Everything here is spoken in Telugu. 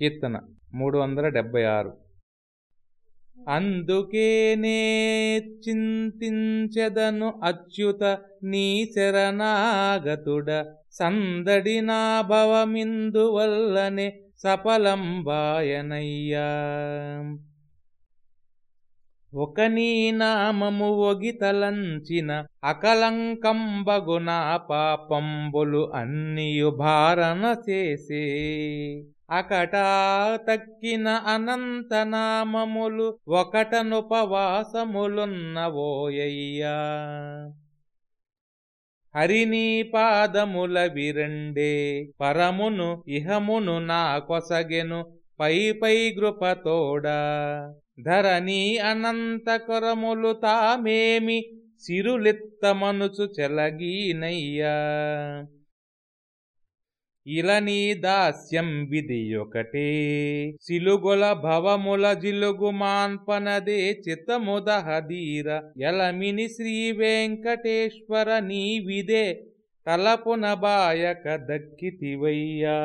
కీర్తన మూడు వందల డెబ్బై ఆరు. అందుకే నే చింతించెదను అచ్యుత నీ శరణాగతుడ. సందడి నా భవమిందువల్లనే సఫలంబాయనయ్యా ఒక నీ నామము ఒగితలంచిన అకలంకంబగు నా పాపంబులు అన్నియు భారణ చేసే. అకటా తక్కిన అనంత నామములు ఒకటనుపవాసములున్నవోయ్యా హరినీ పాదముల విరండే పరమును ఇహమును నా కొసగెను పై పై గృపతోడా. ధరణి అనంతకరములు తామేమి సిరులిత్తమనుచు చెలగీనయ్యా. ఇలని దాస్యం విధి ఒకటే. సిలుగుల భవముల జిలుగు మాన్పనదే చిత్తముదహదీర. ఎలమిని శ్రీ వెంకటేశ్వర నీవిదే తలపున బాయక దక్కితివయ్యా.